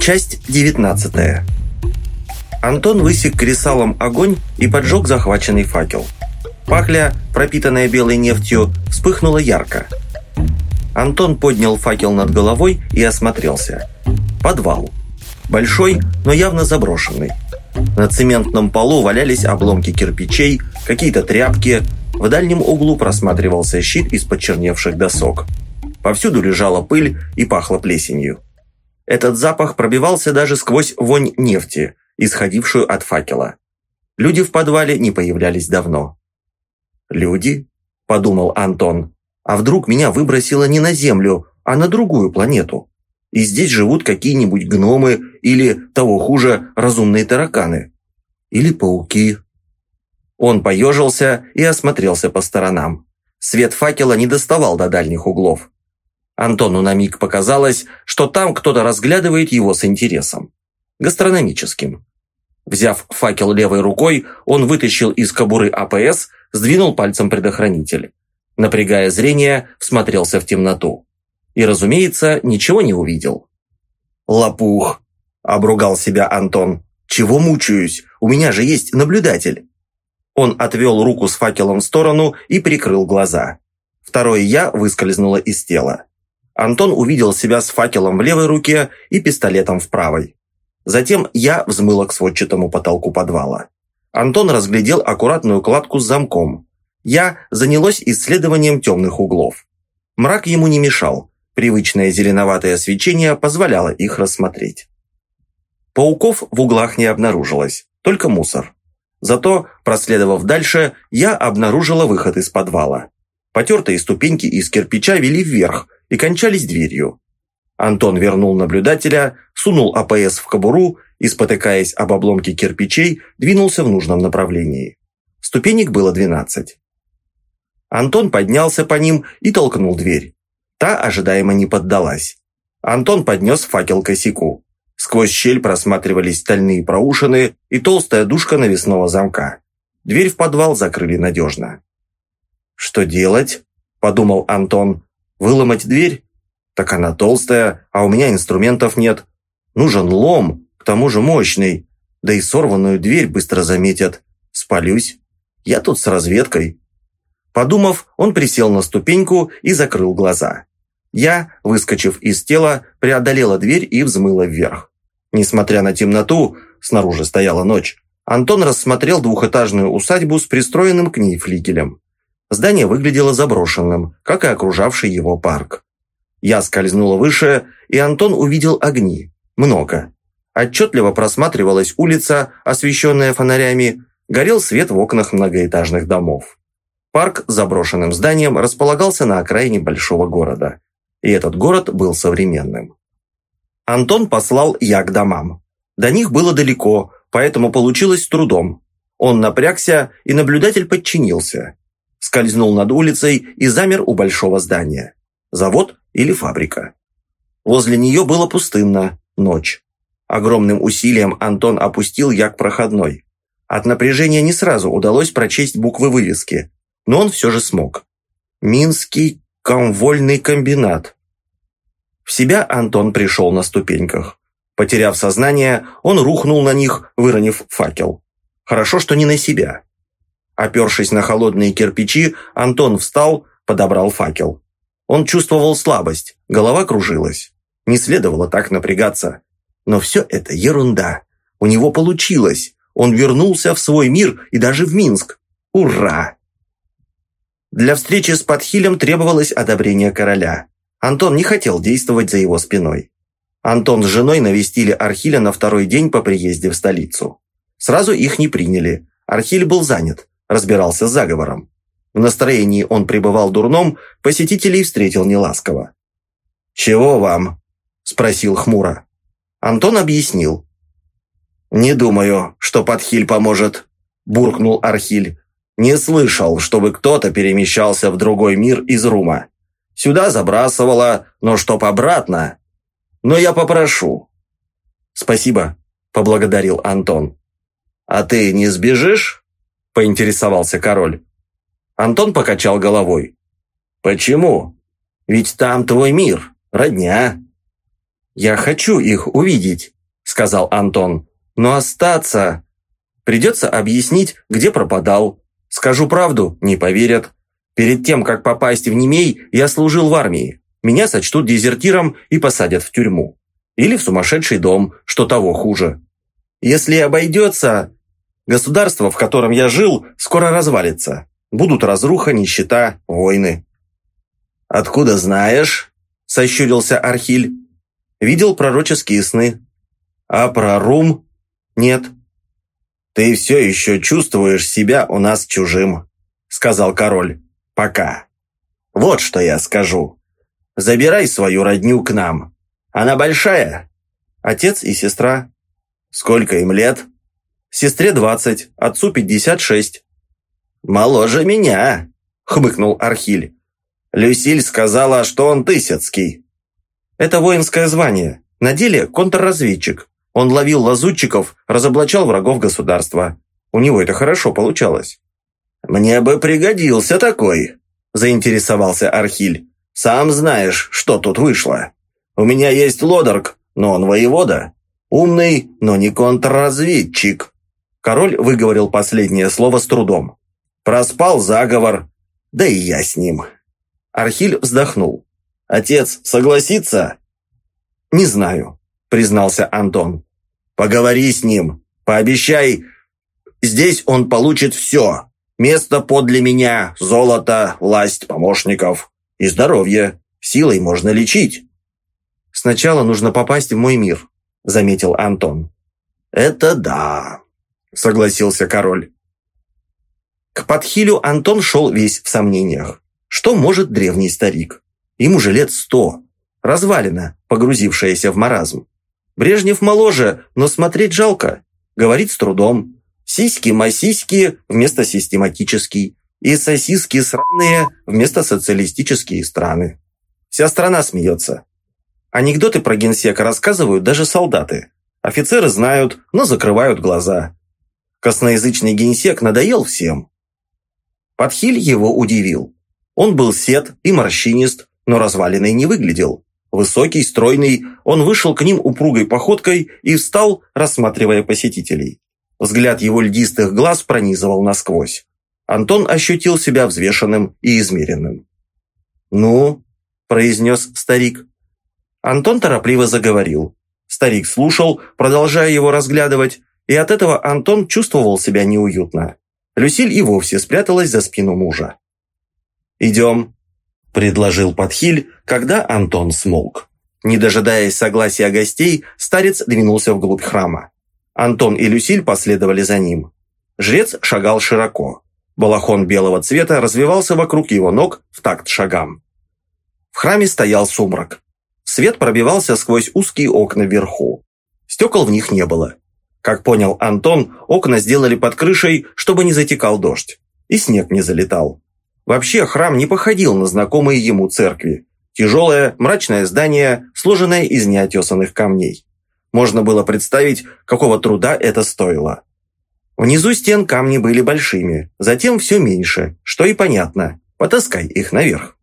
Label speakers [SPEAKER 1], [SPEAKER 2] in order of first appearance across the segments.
[SPEAKER 1] Часть 19. Антон высек кресалом огонь и поджег захваченный факел. Пахля, пропитанная белой нефтью, вспыхнула ярко. Антон поднял факел над головой и осмотрелся. Подвал. Большой, но явно заброшенный. На цементном полу валялись обломки кирпичей, какие-то тряпки. В дальнем углу просматривался щит из почерневших досок. Повсюду лежала пыль и пахло плесенью. Этот запах пробивался даже сквозь вонь нефти, исходившую от факела. Люди в подвале не появлялись давно. «Люди?» – подумал Антон. «А вдруг меня выбросило не на Землю, а на другую планету? И здесь живут какие-нибудь гномы или, того хуже, разумные тараканы? Или пауки?» Он поежился и осмотрелся по сторонам. Свет факела не доставал до дальних углов. Антону на миг показалось, что там кто-то разглядывает его с интересом. Гастрономическим. Взяв факел левой рукой, он вытащил из кобуры АПС, сдвинул пальцем предохранитель. Напрягая зрение, всмотрелся в темноту. И, разумеется, ничего не увидел. «Лопух!» – обругал себя Антон. «Чего мучаюсь? У меня же есть наблюдатель!» Он отвел руку с факелом в сторону и прикрыл глаза. Второе «я» выскользнуло из тела. Антон увидел себя с факелом в левой руке и пистолетом в правой. Затем я взмыла к сводчатому потолку подвала. Антон разглядел аккуратную кладку с замком. Я занялась исследованием темных углов. Мрак ему не мешал. Привычное зеленоватое свечение позволяло их рассмотреть. Пауков в углах не обнаружилось, только мусор. Зато, проследовав дальше, я обнаружила выход из подвала. Потертые ступеньки из кирпича вели вверх, и кончались дверью. Антон вернул наблюдателя, сунул АПС в кобуру и, спотыкаясь об обломки кирпичей, двинулся в нужном направлении. Ступенек было 12. Антон поднялся по ним и толкнул дверь. Та ожидаемо не поддалась. Антон поднес факел косяку. Сквозь щель просматривались стальные проушины и толстая дужка навесного замка. Дверь в подвал закрыли надежно. «Что делать?» – подумал Антон. Выломать дверь? Так она толстая, а у меня инструментов нет. Нужен лом, к тому же мощный. Да и сорванную дверь быстро заметят. Спалюсь. Я тут с разведкой. Подумав, он присел на ступеньку и закрыл глаза. Я, выскочив из тела, преодолела дверь и взмыла вверх. Несмотря на темноту, снаружи стояла ночь, Антон рассмотрел двухэтажную усадьбу с пристроенным к ней флигелем. Здание выглядело заброшенным, как и окружавший его парк. Я скользнула выше, и Антон увидел огни. Много. Отчетливо просматривалась улица, освещенная фонарями, горел свет в окнах многоэтажных домов. Парк с заброшенным зданием располагался на окраине большого города. И этот город был современным. Антон послал я к домам. До них было далеко, поэтому получилось с трудом. Он напрягся, и наблюдатель подчинился скользнул над улицей и замер у большого здания. Завод или фабрика. Возле нее было пустынно, ночь. Огромным усилием Антон опустил як проходной. От напряжения не сразу удалось прочесть буквы вывески, но он все же смог. «Минский комвольный комбинат». В себя Антон пришел на ступеньках. Потеряв сознание, он рухнул на них, выронив факел. Хорошо, что не на себя. Опершись на холодные кирпичи, Антон встал, подобрал факел. Он чувствовал слабость, голова кружилась. Не следовало так напрягаться. Но все это ерунда. У него получилось. Он вернулся в свой мир и даже в Минск. Ура! Для встречи с Подхилем требовалось одобрение короля. Антон не хотел действовать за его спиной. Антон с женой навестили Архиля на второй день по приезде в столицу. Сразу их не приняли. Архиль был занят разбирался с заговором. В настроении он пребывал дурном, посетителей встретил неласково. «Чего вам?» – спросил хмуро. Антон объяснил. «Не думаю, что Подхиль поможет», – буркнул Архиль. «Не слышал, чтобы кто-то перемещался в другой мир из Рума. Сюда забрасывало, но чтоб обратно. Но я попрошу». «Спасибо», – поблагодарил Антон. «А ты не сбежишь?» – поинтересовался король. Антон покачал головой. «Почему? Ведь там твой мир, родня». «Я хочу их увидеть», – сказал Антон. «Но остаться...» Придется объяснить, где пропадал. Скажу правду, не поверят. Перед тем, как попасть в Немей, я служил в армии. Меня сочтут дезертиром и посадят в тюрьму. Или в сумасшедший дом, что того хуже. Если обойдется, государство, в котором я жил, скоро развалится. Будут разруха, нищета, войны. «Откуда знаешь?» – сощурился Архиль. «Видел пророческие сны». «А про Рум?» «Нет». «Ты все еще чувствуешь себя у нас чужим», – сказал король. «Пока. Вот что я скажу. Забирай свою родню к нам. Она большая?» «Отец и сестра». «Сколько им лет?» «Сестре двадцать, отцу пятьдесят шесть». «Моложе меня», – хмыкнул Архиль. «Люсиль сказала, что он Тысяцкий». «Это воинское звание. На деле контрразведчик. Он ловил лазутчиков, разоблачал врагов государства. У него это хорошо получалось». «Мне бы пригодился такой», – заинтересовался Архиль. «Сам знаешь, что тут вышло. У меня есть лодорг, но он воевода. Умный, но не контрразведчик». Король выговорил последнее слово с трудом. Проспал заговор. Да и я с ним. Архиль вздохнул. Отец согласится? Не знаю, признался Антон. Поговори с ним. Пообещай. Здесь он получит все. Место подле меня, золото, власть помощников и здоровье. Силой можно лечить. Сначала нужно попасть в мой мир, заметил Антон. Это да, согласился король. К подхилю Антон шел весь в сомнениях. Что может древний старик? Ему же лет сто. Развалина, погрузившаяся в маразм. Брежнев моложе, но смотреть жалко. Говорит с трудом. Сиськи-масиськи вместо систематический. И сосиски сраные вместо социалистические страны. Вся страна смеется. Анекдоты про генсека рассказывают даже солдаты. Офицеры знают, но закрывают глаза. Косноязычный генсек надоел всем. Подхиль его удивил. Он был сед и морщинист, но разваленный не выглядел. Высокий, стройный, он вышел к ним упругой походкой и встал, рассматривая посетителей. Взгляд его льдистых глаз пронизывал насквозь. Антон ощутил себя взвешенным и измеренным. «Ну?» – произнес старик. Антон торопливо заговорил. Старик слушал, продолжая его разглядывать, и от этого Антон чувствовал себя неуютно. Люсиль и вовсе спряталась за спину мужа. «Идем», – предложил Подхиль, когда Антон смолк. Не дожидаясь согласия гостей, старец двинулся вглубь храма. Антон и Люсиль последовали за ним. Жрец шагал широко. Балахон белого цвета развивался вокруг его ног в такт шагам. В храме стоял сумрак. Свет пробивался сквозь узкие окна вверху. Стекол в них не было. Как понял Антон, окна сделали под крышей, чтобы не затекал дождь. И снег не залетал. Вообще храм не походил на знакомые ему церкви. Тяжелое, мрачное здание, сложенное из неотесанных камней. Можно было представить, какого труда это стоило. Внизу стен камни были большими, затем все меньше, что и понятно. Потаскай их наверх.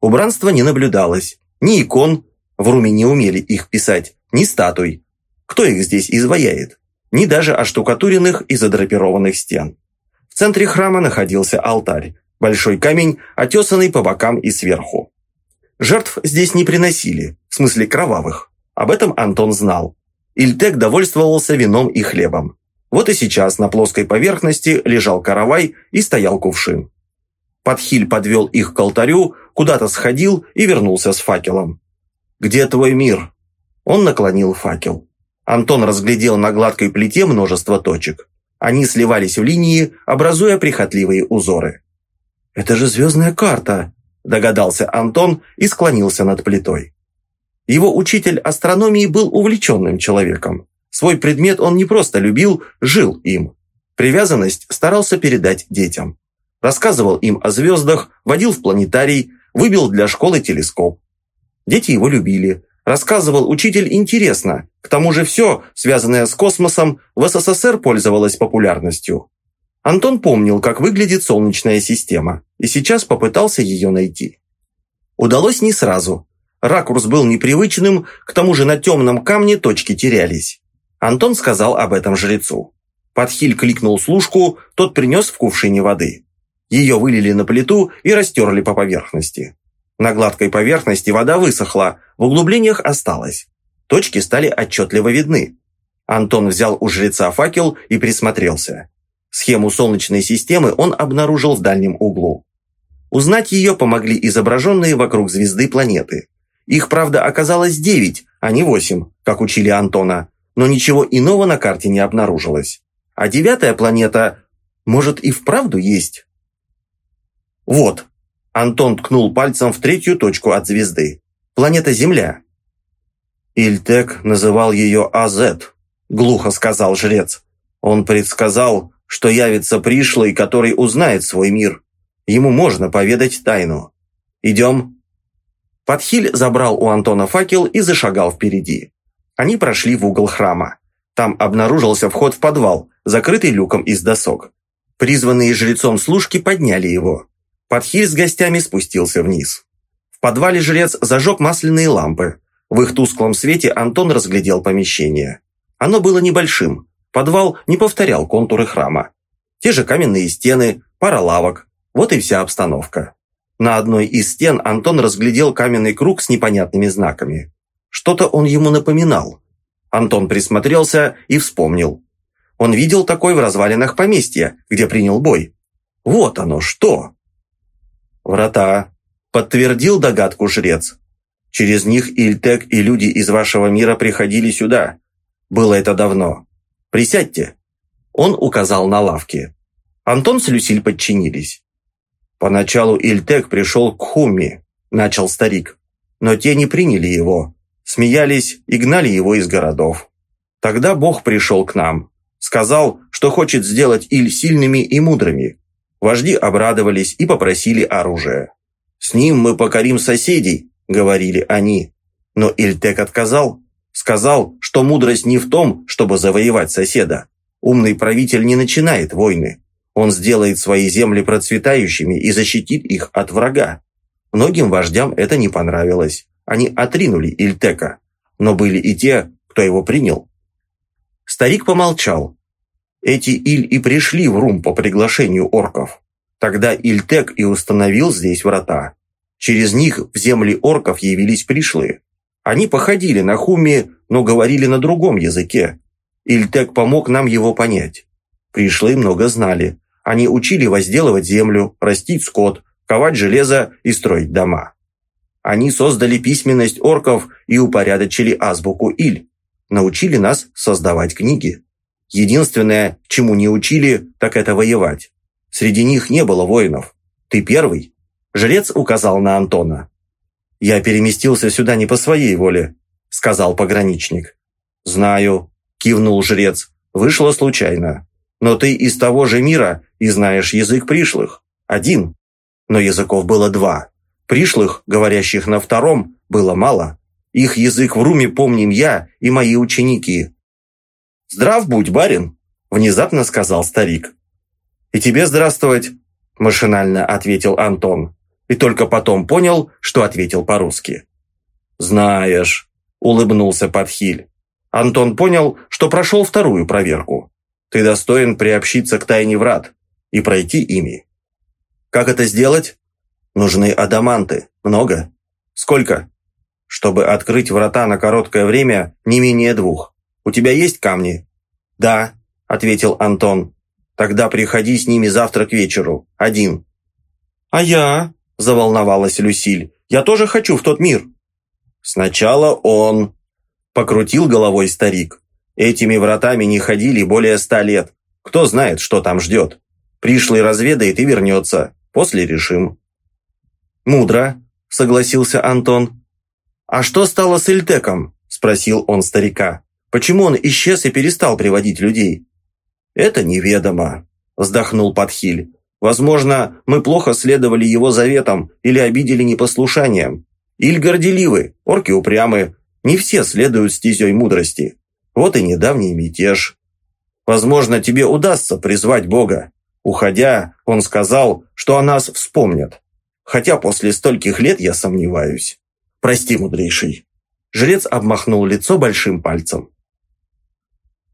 [SPEAKER 1] Убранства не наблюдалось. Ни икон, в Руме не умели их писать, ни статуй. Кто их здесь изваяет? Ни даже оштукатуренных и задрапированных стен. В центре храма находился алтарь, большой камень, отесанный по бокам и сверху. Жертв здесь не приносили, в смысле кровавых. Об этом Антон знал. Ильтек довольствовался вином и хлебом. Вот и сейчас на плоской поверхности лежал каравай и стоял кувшин. Подхиль подвел их к алтарю, куда-то сходил и вернулся с факелом. «Где твой мир?» Он наклонил факел. Антон разглядел на гладкой плите множество точек. Они сливались в линии, образуя прихотливые узоры. «Это же звездная карта!» – догадался Антон и склонился над плитой. Его учитель астрономии был увлеченным человеком. Свой предмет он не просто любил, жил им. Привязанность старался передать детям. Рассказывал им о звездах, водил в планетарий, выбил для школы телескоп. Дети его любили, Рассказывал учитель интересно. К тому же все, связанное с космосом, в СССР пользовалось популярностью. Антон помнил, как выглядит Солнечная система, и сейчас попытался ее найти. Удалось не сразу. Ракурс был непривычным, к тому же на темном камне точки терялись. Антон сказал об этом жрецу. Подхиль кликнул служку, тот принес в кувшине воды. Ее вылили на плиту и растерли по поверхности. На гладкой поверхности вода высохла, в углублениях осталась. Точки стали отчетливо видны. Антон взял у жреца факел и присмотрелся. Схему Солнечной системы он обнаружил в дальнем углу. Узнать ее помогли изображенные вокруг звезды планеты. Их, правда, оказалось девять, а не восемь, как учили Антона, но ничего иного на карте не обнаружилось. А девятая планета, может, и вправду есть? Вот. Антон ткнул пальцем в третью точку от звезды. Планета Земля. Ильтек называл ее АЗ, глухо сказал жрец. Он предсказал, что явится пришлый, который узнает свой мир. Ему можно поведать тайну. Идем. Подхиль забрал у Антона факел и зашагал впереди. Они прошли в угол храма. Там обнаружился вход в подвал, закрытый люком из досок. Призванные жрецом служки подняли его. Подхиль с гостями спустился вниз. В подвале жрец зажег масляные лампы. В их тусклом свете Антон разглядел помещение. Оно было небольшим. Подвал не повторял контуры храма. Те же каменные стены, пара лавок. Вот и вся обстановка. На одной из стен Антон разглядел каменный круг с непонятными знаками. Что-то он ему напоминал. Антон присмотрелся и вспомнил. Он видел такой в развалинах поместья, где принял бой. Вот оно что! Врата. Подтвердил догадку жрец. Через них Ильтек и люди из вашего мира приходили сюда. Было это давно. Присядьте. Он указал на лавки. Антон с Люсиль подчинились. Поначалу Ильтек пришел к Хуми, начал старик. Но те не приняли его, смеялись и гнали его из городов. Тогда Бог пришел к нам. Сказал, что хочет сделать Иль сильными и мудрыми. Вожди обрадовались и попросили оружие. «С ним мы покорим соседей», — говорили они. Но Ильтек отказал. Сказал, что мудрость не в том, чтобы завоевать соседа. Умный правитель не начинает войны. Он сделает свои земли процветающими и защитит их от врага. Многим вождям это не понравилось. Они отринули Ильтека, но были и те, кто его принял. Старик помолчал. Эти Иль и пришли в Рум по приглашению орков. Тогда Ильтек и установил здесь врата. Через них в земли орков явились пришлые. Они походили на Хуми, но говорили на другом языке. Ильтек помог нам его понять. Пришлые много знали. Они учили возделывать землю, растить скот, ковать железо и строить дома. Они создали письменность орков и упорядочили азбуку Иль. Научили нас создавать книги. Единственное, чему не учили, так это воевать. Среди них не было воинов. Ты первый. Жрец указал на Антона. «Я переместился сюда не по своей воле», — сказал пограничник. «Знаю», — кивнул жрец. «Вышло случайно. Но ты из того же мира и знаешь язык пришлых. Один. Но языков было два. Пришлых, говорящих на втором, было мало. Их язык в руме помним я и мои ученики. «Здрав будь, барин!» – внезапно сказал старик. «И тебе здравствовать!» – машинально ответил Антон. И только потом понял, что ответил по-русски. «Знаешь», – улыбнулся Подхиль. Антон понял, что прошел вторую проверку. «Ты достоин приобщиться к тайне врат и пройти ими». «Как это сделать?» Нужны адаманты. Много? Сколько? Чтобы открыть врата на короткое время, не менее двух. У тебя есть камни? Да, ответил Антон. Тогда приходи с ними завтра к вечеру. Один. А я? Заволновалась Люсиль. Я тоже хочу в тот мир. Сначала он. Покрутил головой старик. Этими вратами не ходили более ста лет. Кто знает, что там ждет. Пришлый разведает и вернется. После решим. «Мудро», – согласился Антон. «А что стало с Ильтеком?» – спросил он старика. «Почему он исчез и перестал приводить людей?» «Это неведомо», – вздохнул Подхиль. «Возможно, мы плохо следовали его заветам или обидели непослушанием. Иль горделивы, орки упрямы, не все следуют стезей мудрости. Вот и недавний мятеж. Возможно, тебе удастся призвать Бога. Уходя, он сказал, что о нас вспомнят хотя после стольких лет я сомневаюсь. Прости, мудрейший». Жрец обмахнул лицо большим пальцем.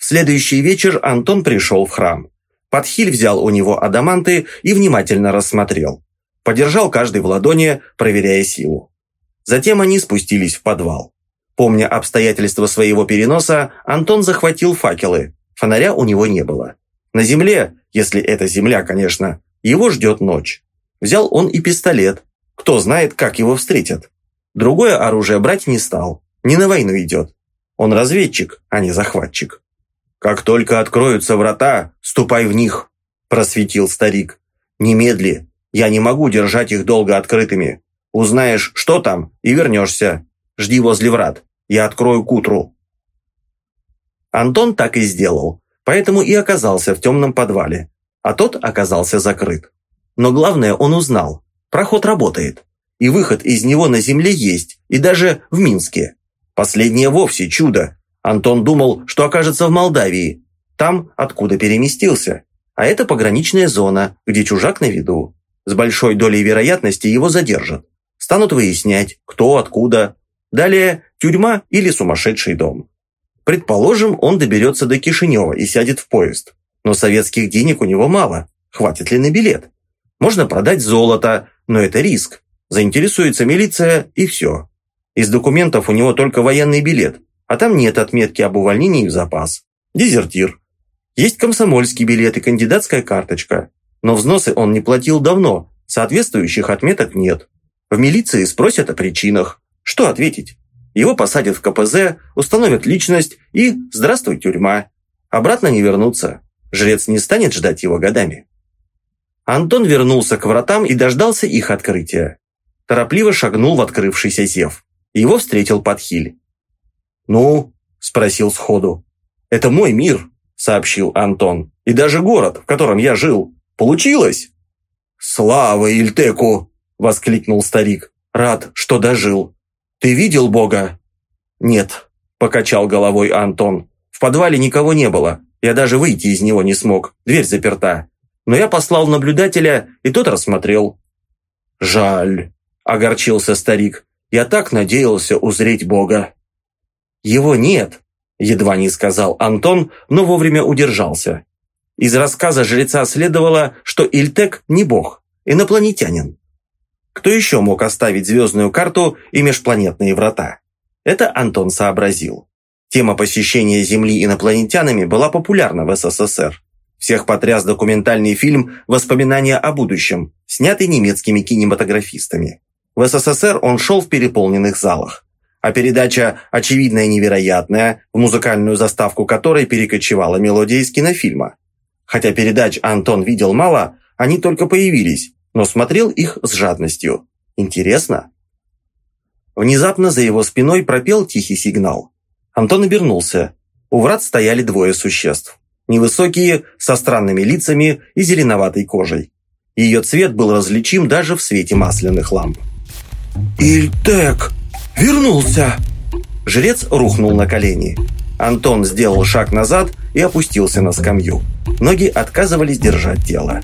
[SPEAKER 1] В следующий вечер Антон пришел в храм. Подхиль взял у него адаманты и внимательно рассмотрел. Подержал каждый в ладони, проверяя силу. Затем они спустились в подвал. Помня обстоятельства своего переноса, Антон захватил факелы. Фонаря у него не было. На земле, если это земля, конечно, его ждет ночь. Взял он и пистолет. Кто знает, как его встретят. Другое оружие брать не стал. Не на войну идет. Он разведчик, а не захватчик. «Как только откроются врата, ступай в них», – просветил старик. «Немедли. Я не могу держать их долго открытыми. Узнаешь, что там, и вернешься. Жди возле врат. Я открою к утру». Антон так и сделал, поэтому и оказался в темном подвале, а тот оказался закрыт. Но главное он узнал. Проход работает. И выход из него на земле есть, и даже в Минске. Последнее вовсе чудо, Антон думал, что окажется в Молдавии, там, откуда переместился. А это пограничная зона, где чужак на виду. С большой долей вероятности его задержат. Станут выяснять, кто, откуда. Далее тюрьма или сумасшедший дом. Предположим, он доберется до Кишинева и сядет в поезд. Но советских денег у него мало. Хватит ли на билет? Можно продать золото, но это риск. Заинтересуется милиция и все. Из документов у него только военный билет, а там нет отметки об увольнении в запас. Дезертир. Есть комсомольский билет и кандидатская карточка. Но взносы он не платил давно, соответствующих отметок нет. В милиции спросят о причинах. Что ответить? Его посадят в КПЗ, установят личность и «здравствуй, тюрьма». Обратно не вернуться. Жрец не станет ждать его годами. Антон вернулся к вратам и дождался их открытия. Торопливо шагнул в открывшийся зев. Его встретил Подхиль. «Ну?» – спросил сходу. «Это мой мир», – сообщил Антон. «И даже город, в котором я жил. Получилось?» «Слава Ильтеку!» – воскликнул старик. «Рад, что дожил. Ты видел Бога?» «Нет», – покачал головой Антон. «В подвале никого не было. Я даже выйти из него не смог. Дверь заперта. Но я послал наблюдателя, и тот рассмотрел». «Жаль», – огорчился старик. «Я так надеялся узреть Бога». «Его нет», – едва не сказал Антон, но вовремя удержался. Из рассказа жреца следовало, что Ильтек не бог, инопланетянин. Кто еще мог оставить звездную карту и межпланетные врата? Это Антон сообразил. Тема посещения Земли инопланетянами была популярна в СССР. Всех потряс документальный фильм «Воспоминания о будущем», снятый немецкими кинематографистами. В СССР он шел в переполненных залах а передача «Очевидное невероятное», в музыкальную заставку которой перекочевала мелодия из кинофильма. Хотя передач Антон видел мало, они только появились, но смотрел их с жадностью. Интересно? Внезапно за его спиной пропел тихий сигнал. Антон обернулся. У врат стояли двое существ. Невысокие, со странными лицами и зеленоватой кожей. Ее цвет был различим даже в свете масляных ламп. «Ильтек!» «Вернулся!» Жрец рухнул на колени. Антон сделал шаг назад и опустился на скамью. Ноги отказывались держать тело.